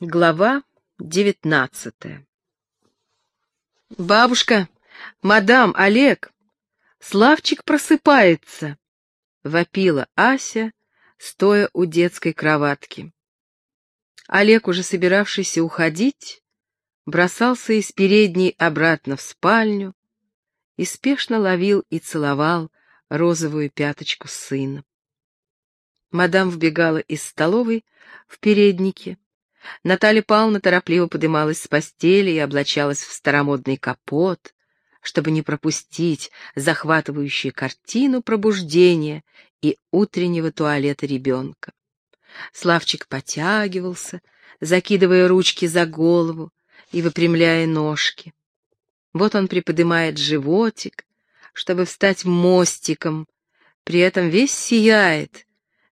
Глава девятнадцатая «Бабушка! Мадам! Олег! Славчик просыпается!» — вопила Ася, стоя у детской кроватки. Олег, уже собиравшийся уходить, бросался из передней обратно в спальню и спешно ловил и целовал розовую пяточку сына. Мадам вбегала из столовой в переднике, Наталья Павловна торопливо подымалась с постели и облачалась в старомодный капот, чтобы не пропустить захватывающую картину пробуждения и утреннего туалета ребенка. Славчик потягивался, закидывая ручки за голову и выпрямляя ножки. Вот он приподнимает животик, чтобы встать мостиком, при этом весь сияет,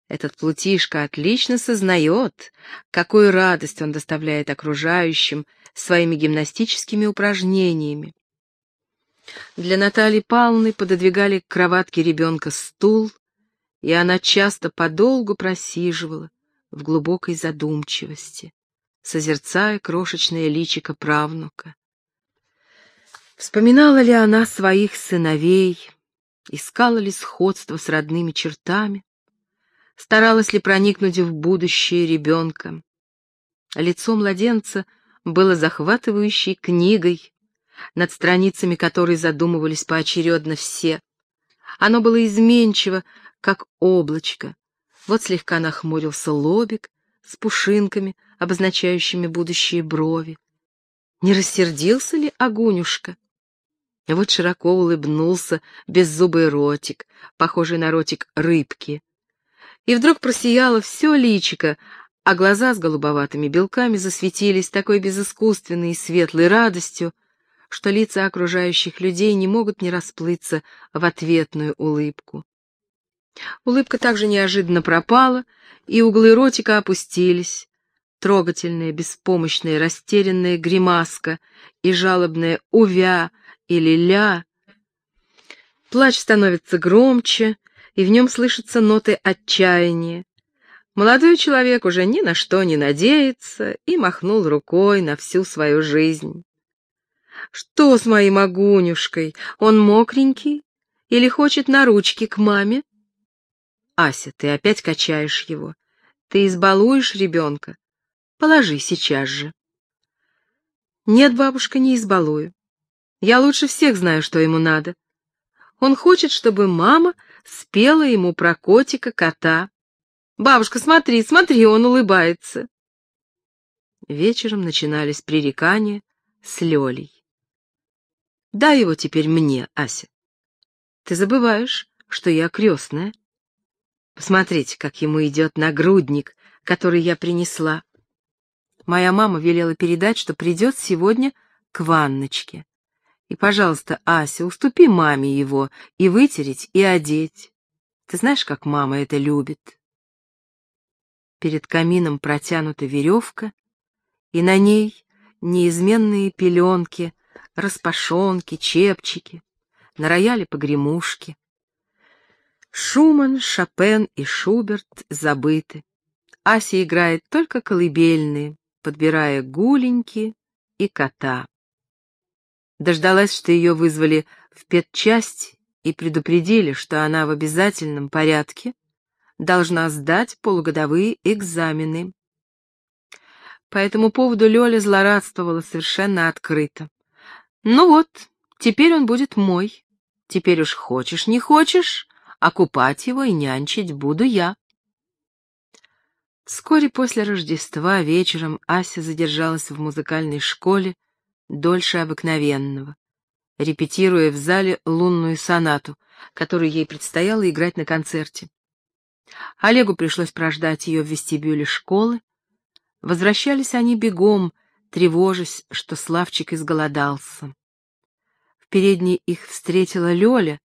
этот плутишка отлично сознает, какую радость он доставляет окружающим своими гимнастическими упражнениями. Для Натальи Павловны пододвигали к кроватке ребенка стул, и она часто подолгу просиживала в глубокой задумчивости, созерцая крошечное личико правнука. Вспоминала ли она своих сыновей, искала ли сходство с родными чертами, старалась ли проникнуть в будущее ребенка. Лицо младенца было захватывающей книгой, над страницами которой задумывались поочередно все. Оно было изменчиво, как облачко. Вот слегка нахмурился лобик с пушинками, обозначающими будущие брови. Не рассердился ли Агунюшка? Вот широко улыбнулся беззубый ротик, похожий на ротик рыбки и вдруг просияло все личико, а глаза с голубоватыми белками засветились такой безыскусственной и светлой радостью, что лица окружающих людей не могут не расплыться в ответную улыбку. Улыбка также неожиданно пропала, и углы ротика опустились. Трогательная, беспомощная, растерянная гримаска и жалобная «увя» или «ля». Плач становится громче, и в нем слышатся ноты отчаяния. Молодой человек уже ни на что не надеется и махнул рукой на всю свою жизнь. «Что с моим огунюшкой? Он мокренький? Или хочет на ручки к маме?» «Ася, ты опять качаешь его. Ты избалуешь ребенка. Положи сейчас же». «Нет, бабушка, не избалую. Я лучше всех знаю, что ему надо. Он хочет, чтобы мама спела ему про котика-кота. «Бабушка, смотри, смотри, он улыбается». Вечером начинались пререкания с Лёлей. «Дай его теперь мне, Ася. Ты забываешь, что я крестная. Посмотрите, как ему идет нагрудник, который я принесла. Моя мама велела передать, что придет сегодня к ванночке. И, пожалуйста, Ася, уступи маме его и вытереть, и одеть. Ты знаешь, как мама это любит? Перед камином протянута веревка, и на ней неизменные пеленки, распашонки, чепчики, на рояле погремушки. Шуман, Шопен и Шуберт забыты. Ася играет только колыбельные, подбирая гуленьки и кота дождалась, что ее вызвали в педчасть и предупредили, что она в обязательном порядке должна сдать полугодовые экзамены. По этому поводу Лёля злорадствовала совершенно открыто. «Ну вот, теперь он будет мой. Теперь уж хочешь, не хочешь, а купать его и нянчить буду я». Вскоре после Рождества вечером Ася задержалась в музыкальной школе дольше обыкновенного, репетируя в зале лунную сонату, которую ей предстояло играть на концерте. Олегу пришлось прождать ее в вестибюле школы. Возвращались они бегом, тревожась, что Славчик изголодался. В передней их встретила Лёля,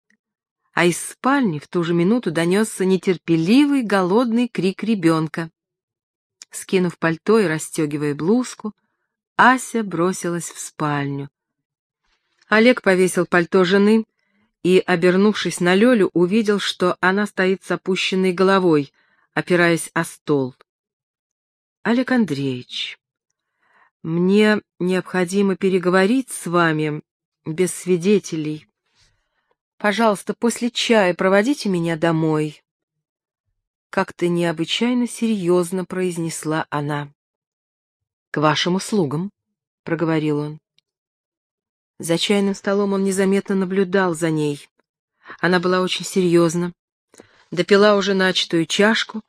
а из спальни в ту же минуту донесся нетерпеливый голодный крик ребенка. Скинув пальто и расстегивая блузку, Ася бросилась в спальню. Олег повесил пальто жены и, обернувшись на Лёлю, увидел, что она стоит с опущенной головой, опираясь о стол. «Олег Андреевич, Мне необходимо переговорить с вами без свидетелей. Пожалуйста, после чая проводите меня домой. Как-то необычайно серьезно произнесла она. К вашим услугам, проговорил он. За чайным столом он незаметно наблюдал за ней. Она была очень серьезна, допила уже начатую чашку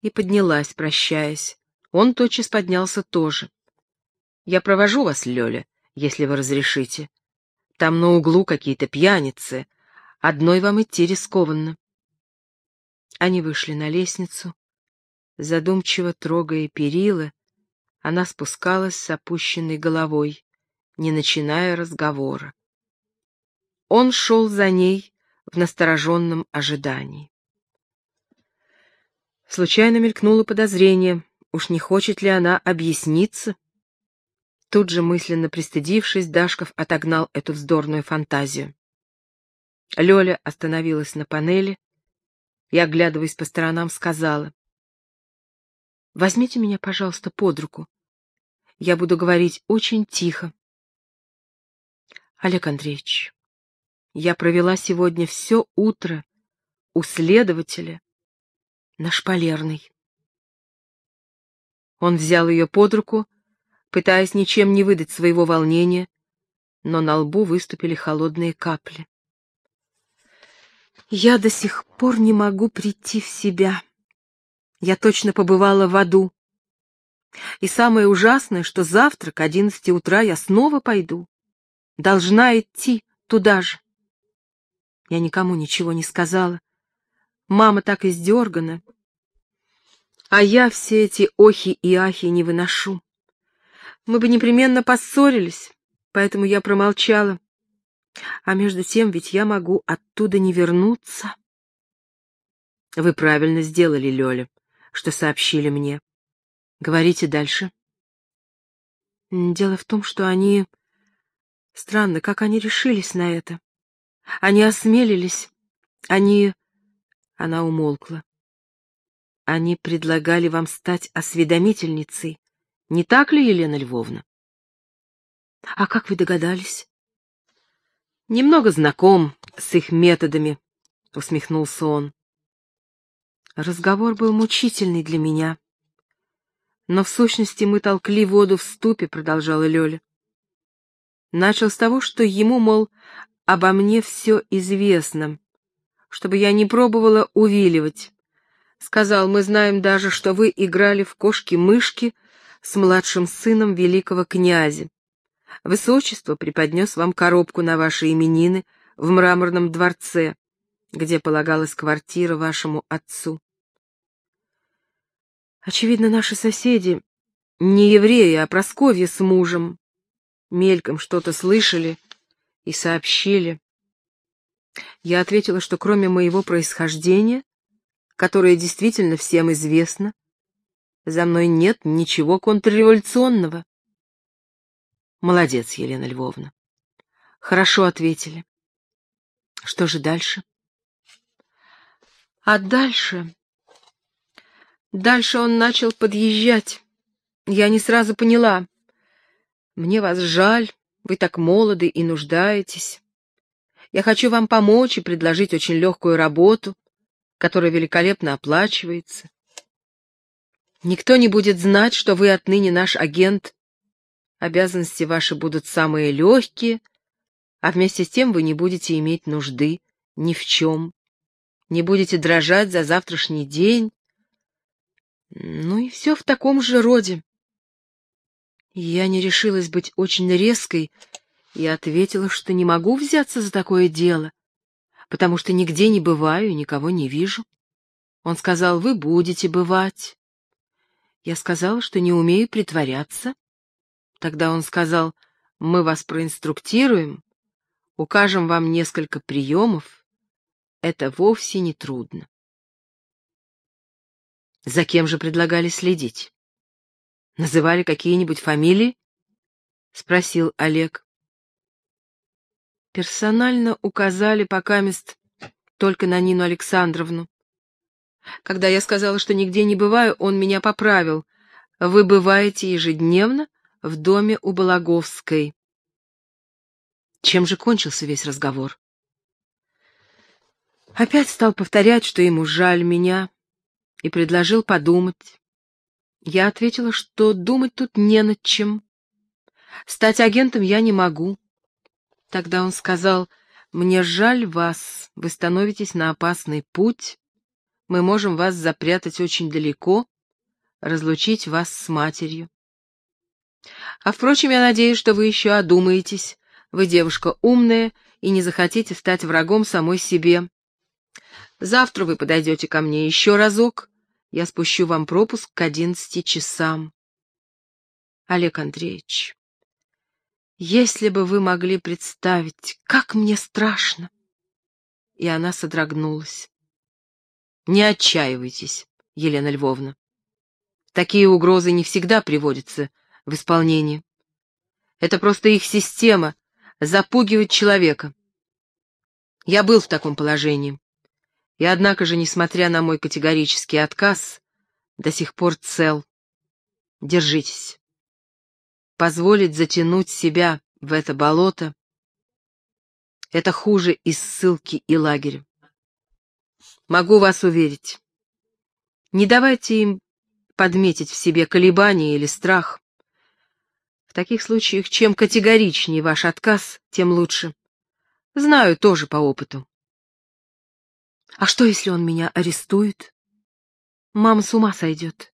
и поднялась, прощаясь. Он тотчас поднялся тоже. Я провожу вас, Лёля, если вы разрешите. Там на углу какие-то пьяницы. Одной вам идти рискованно. Они вышли на лестницу. Задумчиво трогая перила, она спускалась с опущенной головой, не начиная разговора. Он шел за ней в настороженном ожидании. Случайно мелькнуло подозрение, уж не хочет ли она объясниться Тут же, мысленно пристыдившись, Дашков отогнал эту вздорную фантазию. Лёля остановилась на панели и, оглядываясь по сторонам, сказала. «Возьмите меня, пожалуйста, под руку. Я буду говорить очень тихо. Олег Андреевич, я провела сегодня все утро у следователя на шпалерной. Он взял ее под руку пытаясь ничем не выдать своего волнения, но на лбу выступили холодные капли. Я до сих пор не могу прийти в себя. Я точно побывала в аду. И самое ужасное, что завтра к одиннадцати утра я снова пойду. Должна идти туда же. Я никому ничего не сказала. Мама так издергана. А я все эти охи и ахи не выношу мы бы непременно поссорились, поэтому я промолчала. А между тем ведь я могу оттуда не вернуться. Вы правильно сделали, Лёля, что сообщили мне. Говорите дальше. Дело в том, что они... Странно, как они решились на это. Они осмелились. Они... Она умолкла. Они предлагали вам стать осведомительницей. Не так ли, Елена Львовна? А как вы догадались? Немного знаком с их методами, усмехнулся он. Разговор был мучительный для меня. Но в сущности мы толкли воду в ступе, продолжала Лёля. Начал с того, что ему, мол, обо мне все известно, чтобы я не пробовала увиливать. Сказал, мы знаем даже, что вы играли в кошки-мышки с младшим сыном великого князя. Высочество преподнес вам коробку на ваши именины в мраморном дворце, где полагалась квартира вашему отцу. Очевидно, наши соседи, не евреи, а Просковья с мужем, мельком что-то слышали и сообщили. Я ответила, что кроме моего происхождения, которое действительно всем известно, за мной нет ничего контрреволюционного. Молодец, Елена Львовна. Хорошо ответили. Что же дальше? А дальше... Дальше он начал подъезжать. Я не сразу поняла. Мне вас жаль, вы так молоды и нуждаетесь. Я хочу вам помочь и предложить очень легкую работу, которая великолепно оплачивается. Никто не будет знать, что вы отныне наш агент. Обязанности ваши будут самые легкие, а вместе с тем вы не будете иметь нужды ни в чем. Не будете дрожать за завтрашний день. Ну и все в таком же роде. Я не решилась быть очень резкой и ответила, что не могу взяться за такое дело, потому что нигде не бываю и никого не вижу. Он сказал, вы будете бывать. Я сказала, что не умею притворяться. Тогда он сказал, мы вас проинструктируем, укажем вам несколько приемов. Это вовсе не трудно. За кем же предлагали следить? Называли какие-нибудь фамилии? Спросил Олег. Персонально указали пока мест только на Нину Александровну. Когда я сказала, что нигде не бываю, он меня поправил. Вы бываете ежедневно в доме у Балаговской. Чем же кончился весь разговор? Опять стал повторять, что ему жаль меня, и предложил подумать. Я ответила, что думать тут не над чем. Стать агентом я не могу. Тогда он сказал, мне жаль вас, вы становитесь на опасный путь, мы можем вас запрятать очень далеко, разлучить вас с матерью. А, впрочем, я надеюсь, что вы еще одумаетесь. Вы девушка умная и не захотите стать врагом самой себе. Завтра вы подойдете ко мне еще разок, я спущу вам пропуск к одиннадцати часам. Олег Андреевич, если бы вы могли представить, как мне страшно. И она содрогнулась. Не отчаивайтесь, Елена Львовна. Такие угрозы не всегда приводятся в исполнение. Это просто их система запугивать человека. Я был в таком положении. И однако же, несмотря на мой категорический отказ, до сих пор цел. Держитесь. Позволить затянуть себя в это болото — это хуже из ссылки и лагеря. Могу вас уверить. Не давайте им подметить в себе колебания или страх. В таких случаях, чем категоричнее ваш отказ, тем лучше. Знаю тоже по опыту. А что, если он меня арестует? Мама с ума сойдет,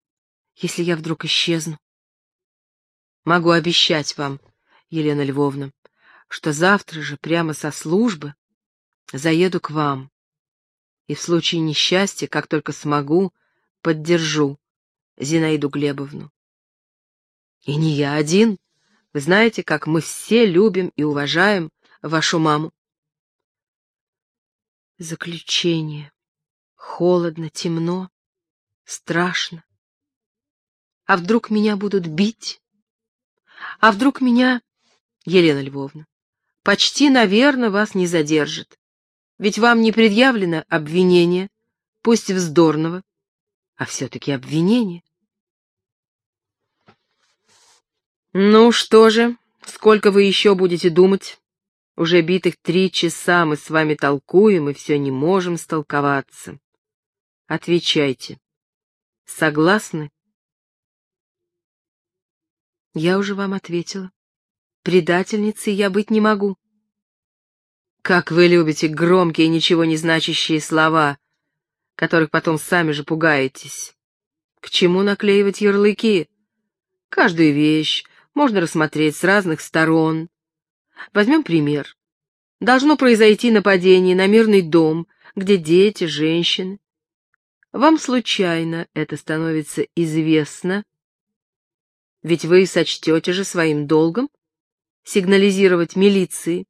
если я вдруг исчезну. Могу обещать вам, Елена Львовна, что завтра же прямо со службы заеду к вам. И в случае несчастья, как только смогу, поддержу Зинаиду Глебовну. И не я один. Вы знаете, как мы все любим и уважаем вашу маму. Заключение. Холодно, темно, страшно. А вдруг меня будут бить? А вдруг меня... Елена Львовна, почти, наверное, вас не задержат. Ведь вам не предъявлено обвинение, пусть вздорного, а все-таки обвинение. Ну что же, сколько вы еще будете думать? Уже битых три часа мы с вами толкуем и все не можем столковаться. Отвечайте. Согласны? Я уже вам ответила. Предательницей я быть не могу. Как вы любите громкие, ничего не значащие слова, которых потом сами же пугаетесь. К чему наклеивать ярлыки? Каждую вещь можно рассмотреть с разных сторон, Возьмем пример. Должно произойти нападение на мирный дом, где дети, женщины. Вам случайно это становится известно, ведь вы сочтете же своим долгом сигнализировать милиции.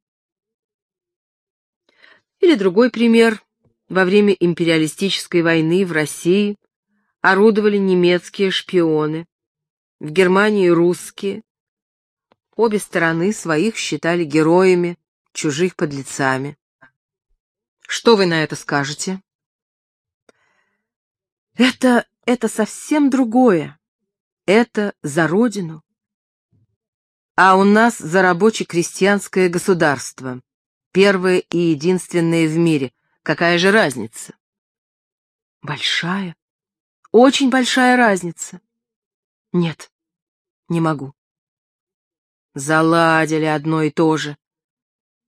Или другой пример. Во время империалистической войны в России орудовали немецкие шпионы, в Германии русские, Обе стороны своих считали героями, чужих подлецами. Что вы на это скажете? Это, это совсем другое. Это за родину. А у нас за рабоче-крестьянское государство. Первое и единственное в мире. Какая же разница? Большая. Очень большая разница. Нет, не могу. Заладили одно и то же.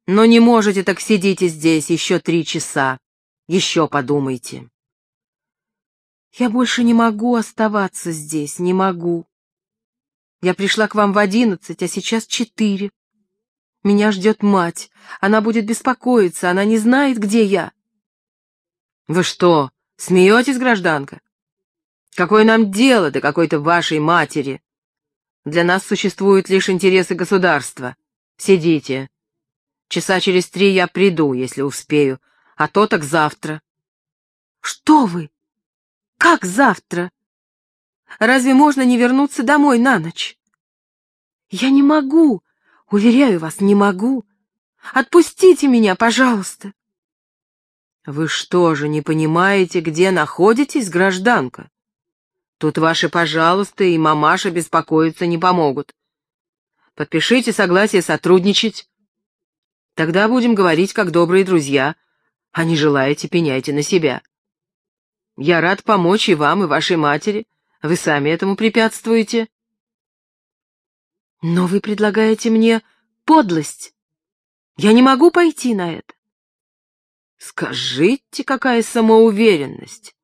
Но не можете так сидите здесь еще три часа. Еще подумайте. Я больше не могу оставаться здесь, не могу. Я пришла к вам в одиннадцать, а сейчас четыре. Меня ждет мать. Она будет беспокоиться, она не знает, где я. Вы что, смеетесь, гражданка? Какое нам дело до какой-то вашей матери? Для нас существуют лишь интересы государства. Сидите. Часа через три я приду, если успею, а то так завтра. Что вы? Как завтра? Разве можно не вернуться домой на ночь? Я не могу, уверяю вас, не могу. Отпустите меня, пожалуйста. Вы что же, не понимаете, где находитесь, гражданка? Тут ваши «пожалуйста» и мамаша беспокоиться не помогут. Подпишите согласие сотрудничать. Тогда будем говорить как добрые друзья, а не желаете, пеняйте на себя. Я рад помочь и вам, и вашей матери. Вы сами этому препятствуете. Но вы предлагаете мне подлость. Я не могу пойти на это. Скажите, какая самоуверенность,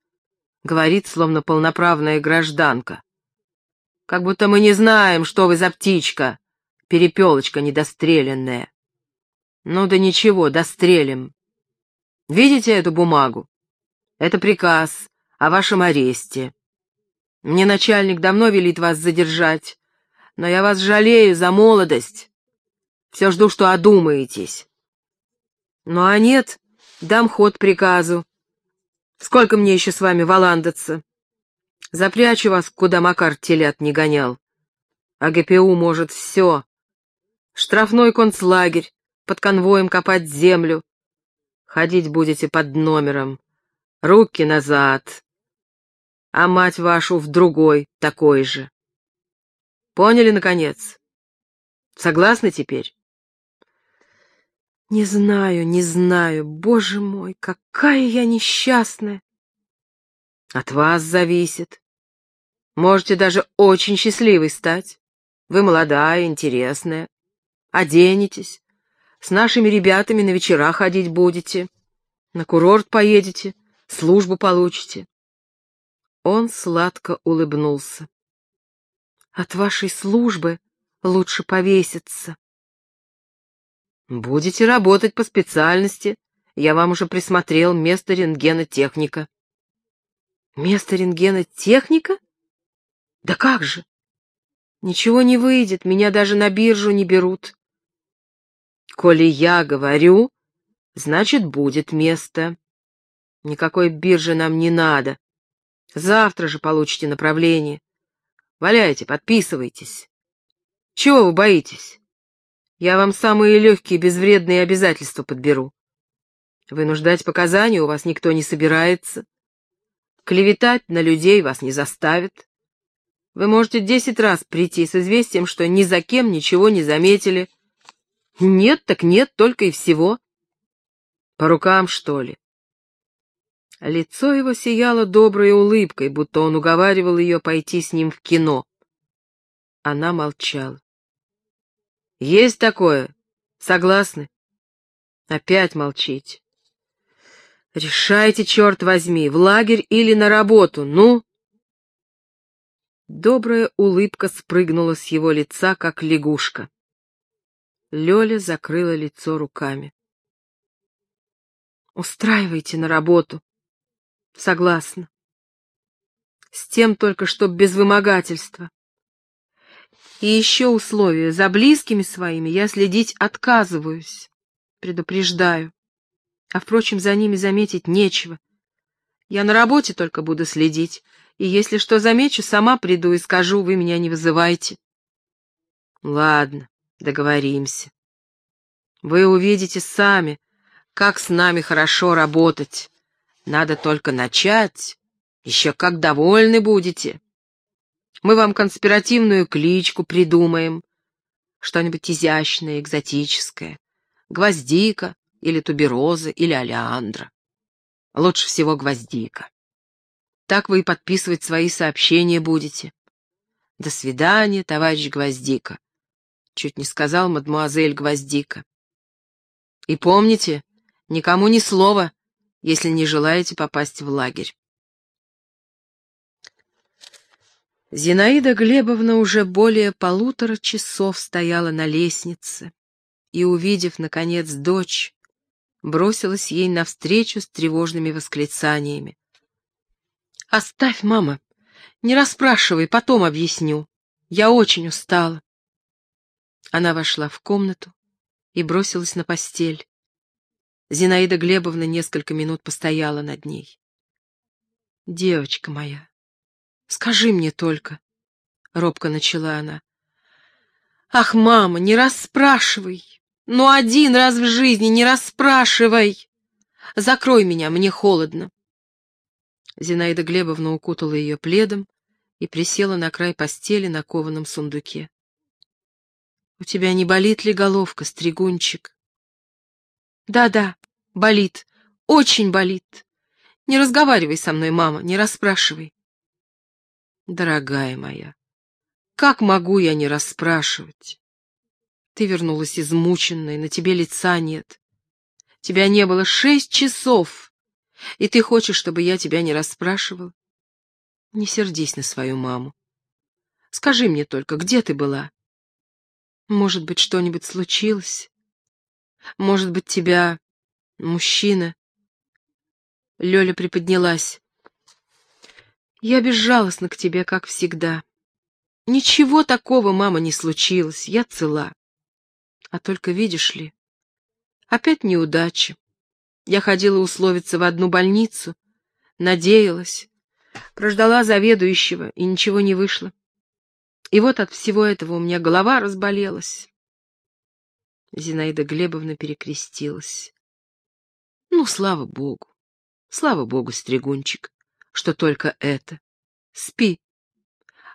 говорит, словно полноправная гражданка. Как будто мы не знаем, что вы за птичка, перепелочка недостреленная. Ну да ничего, дострелим. Видите эту бумагу? Это приказ о вашем аресте. Мне начальник давно велит вас задержать, но я вас жалею за молодость. Все жду, что одумаетесь. Ну а нет, дам ход приказу. Сколько мне еще с вами валандаться? Запрячу вас, куда Макар телят не гонял. А ГПУ может все. Штрафной концлагерь, под конвоем копать землю. Ходить будете под номером. Руки назад. А мать вашу в другой, такой же. Поняли, наконец? Согласны теперь? Не знаю, не знаю, боже мой, какая я несчастная. От вас зависит. Можете даже очень счастливой стать. Вы молодая, интересная. Оденетесь. С нашими ребятами на вечера ходить будете. На курорт поедете, службу получите. Он сладко улыбнулся. От вашей службы лучше повеситься. Будете работать по специальности. Я вам уже присмотрел место рентгена-техника. Место рентгена-техника? Да как же? Ничего не выйдет, меня даже на биржу не берут. Коли я говорю, значит, будет место. Никакой биржи нам не надо. Завтра же получите направление. Валяйте, подписывайтесь. Чего вы боитесь? Я вам самые легкие безвредные обязательства подберу. Вынуждать показания у вас никто не собирается. Клеветать на людей вас не заставит. Вы можете десять раз прийти с известием, что ни за кем ничего не заметили. Нет, так нет, только и всего. По рукам, что ли? Лицо его сияло доброй улыбкой, будто он уговаривал ее пойти с ним в кино. Она молчала. Есть такое? Согласны? Опять молчите. Решайте, черт возьми, в лагерь или на работу, ну? Добрая улыбка спрыгнула с его лица, как лягушка. Лёля закрыла лицо руками. Устраивайте на работу. Согласна. С тем только, чтоб без вымогательства. И еще условие. За близкими своими я следить отказываюсь. Предупреждаю. А, впрочем, за ними заметить нечего. Я на работе только буду следить. И если что замечу, сама приду и скажу, вы меня не вызывайте. Ладно, договоримся. Вы увидите сами, как с нами хорошо работать. Надо только начать. Еще как довольны будете. Мы вам конспиративную кличку придумаем. Что-нибудь изящное, экзотическое. Гвоздика или тубероза или олеандра. Лучше всего гвоздика. Так вы и подписывать свои сообщения будете. До свидания, товарищ Гвоздика. Чуть не сказал мадмуазель Гвоздика. И помните, никому ни слова, если не желаете попасть в лагерь. Зинаида Глебовна уже более полутора часов стояла на лестнице и, увидев, наконец, дочь, бросилась ей навстречу с тревожными восклицаниями. «Оставь, мама, не расспрашивай, потом объясню. Я очень устала». Она вошла в комнату и бросилась на постель. Зинаида Глебовна несколько минут постояла над ней. «Девочка моя, Скажи мне только, — робко начала она. Ах, мама, не расспрашивай. Ну, один раз в жизни не расспрашивай. Закрой меня, мне холодно. Зинаида Глебовна укутала ее пледом и присела на край постели на кованом сундуке. — У тебя не болит ли головка, стригунчик? Да-да, болит, очень болит. Не разговаривай со мной, мама, не расспрашивай. Дорогая моя, как могу я не расспрашивать? Ты вернулась измученной, на тебе лица нет. Тебя не было шесть часов, и ты хочешь, чтобы я тебя не расспрашивал? Не сердись на свою маму. Скажи мне только, где ты была? Может быть, что-нибудь случилось? Может быть, тебя мужчина? Лёля приподнялась. Я безжалостна к тебе, как всегда. Ничего такого, мама, не случилось, я цела. А только видишь ли, опять неудача. Я ходила условиться в одну больницу, надеялась, прождала заведующего, и ничего не вышло. И вот от всего этого у меня голова разболелась. Зинаида Глебовна перекрестилась. Ну, слава богу, слава богу, стригунчик, что только это. Спи,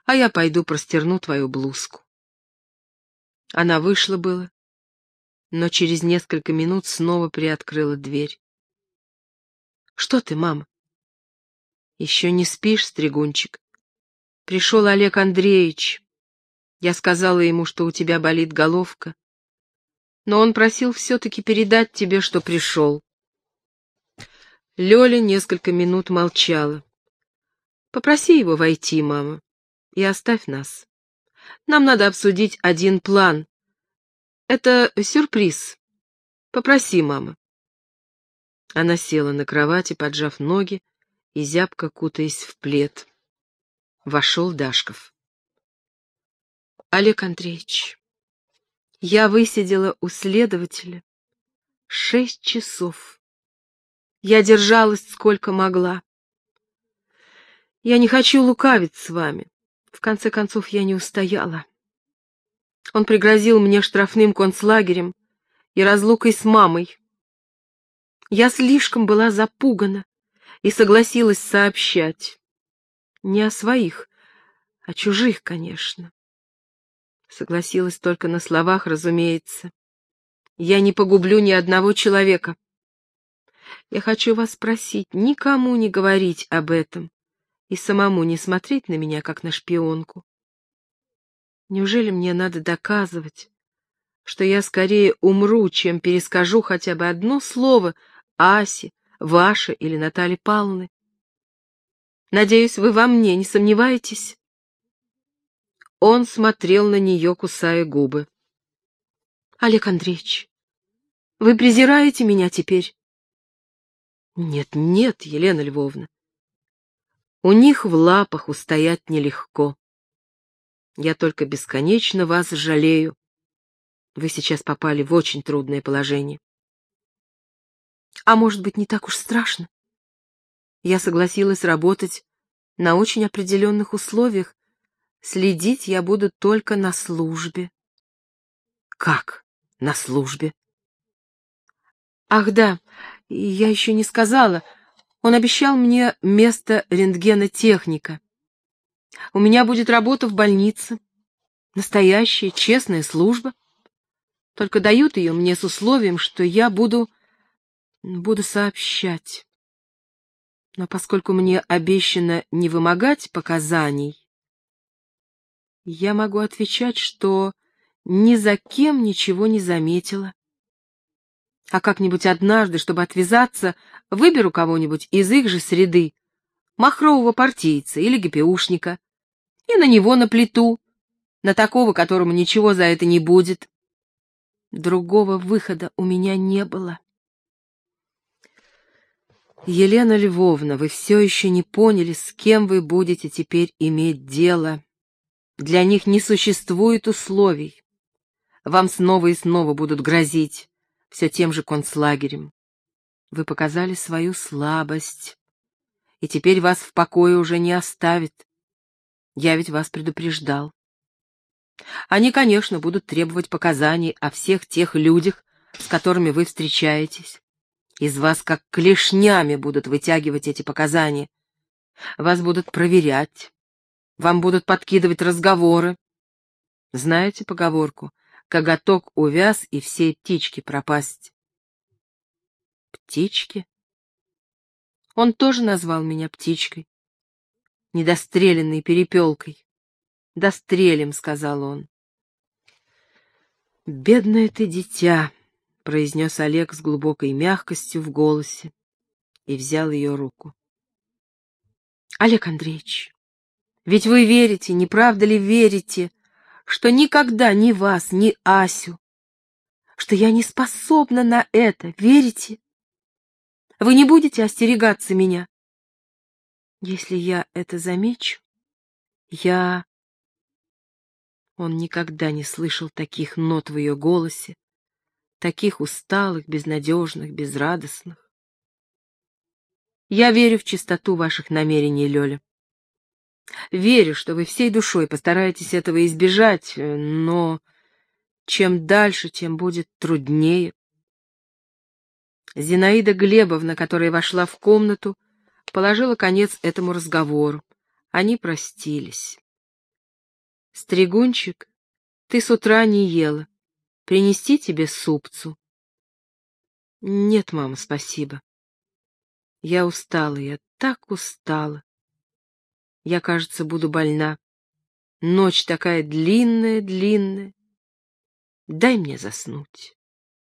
а я пойду простерну твою блузку. Она вышла было, но через несколько минут снова приоткрыла дверь. «Что ты, мама?» «Еще не спишь, стригунчик?» «Пришел Олег Андреевич. Я сказала ему, что у тебя болит головка, но он просил все-таки передать тебе, что пришел». Лёля несколько минут молчала. «Попроси его войти, мама, и оставь нас. Нам надо обсудить один план, это сюрприз. Попроси, мама. Она села на кровати, поджав ноги и зябко кутаясь в плед. Вошел Дашков. Олег Андреевич, я высидела у следователя шесть часов. Я держалась сколько могла. Я не хочу лукавить с вами. В конце концов, я не устояла. Он пригрозил мне штрафным концлагерем и разлукой с мамой. Я слишком была запугана и согласилась сообщать. Не о своих, а чужих, конечно. Согласилась только на словах, разумеется. Я не погублю ни одного человека. Я хочу вас спросить, никому не говорить об этом и самому не смотреть на меня, как на шпионку. Неужели мне надо доказывать, что я скорее умру, чем перескажу хотя бы одно слово Асе, Ваше или Наталье Павловны? Надеюсь, вы во мне не сомневаетесь?» Он смотрел на нее, кусая губы. «Олег Андреевич, вы презираете меня теперь?» «Нет, нет, Елена Львовна. У них в лапах устоять нелегко. Я только бесконечно вас жалею. Вы сейчас попали в очень трудное положение. А может быть, не так уж страшно? Я согласилась работать на очень определенных условиях. Следить я буду только на службе. Как на службе? Ах да, я еще не сказала. Он обещал мне место рентгена-техника. У меня будет работа в больнице. Настоящая, честная служба. Только дают ее мне с условием, что я буду... буду сообщать. Но поскольку мне обещано не вымогать показаний, я могу отвечать, что ни за кем ничего не заметила. А как-нибудь однажды, чтобы отвязаться, выберу кого-нибудь из их же среды, махрового партийца или ГПУшника, и на него на плиту, на такого, которому ничего за это не будет. Другого выхода у меня не было. Елена Львовна, вы все еще не поняли, с кем вы будете теперь иметь дело. Для них не существует условий. Вам снова и снова будут грозить все тем же концлагерем. Вы показали свою слабость и теперь вас в покое уже не оставит. Я ведь вас предупреждал. Они, конечно, будут требовать показаний о всех тех людях, с которыми вы встречаетесь. Из вас как клешнями будут вытягивать эти показания. Вас будут проверять. Вам будут подкидывать разговоры. Знаете поговорку? Коготок увяз и всей птички пропасть. Птички? Он тоже назвал меня птичкой, недостреленной перепелкой. «Дострелим», — сказал он. «Бедное ты дитя», — произнес Олег с глубокой мягкостью в голосе и взял ее руку. «Олег Андреевич, ведь вы верите, не правда ли верите, что никогда ни вас, ни Асю, что я не способна на это, верите? Вы не будете остерегаться меня? Если я это замечу, я... Он никогда не слышал таких нот в ее голосе, таких усталых, безнадежных, безрадостных. Я верю в чистоту ваших намерений, Лёля. Верю, что вы всей душой постараетесь этого избежать, но чем дальше, тем будет труднее. Зинаида Глебовна, которая вошла в комнату, положила конец этому разговору. Они простились. «Стригунчик, ты с утра не ела. Принести тебе супцу?» «Нет, мама, спасибо. Я устала, я так устала. Я, кажется, буду больна. Ночь такая длинная-длинная. Дай мне заснуть».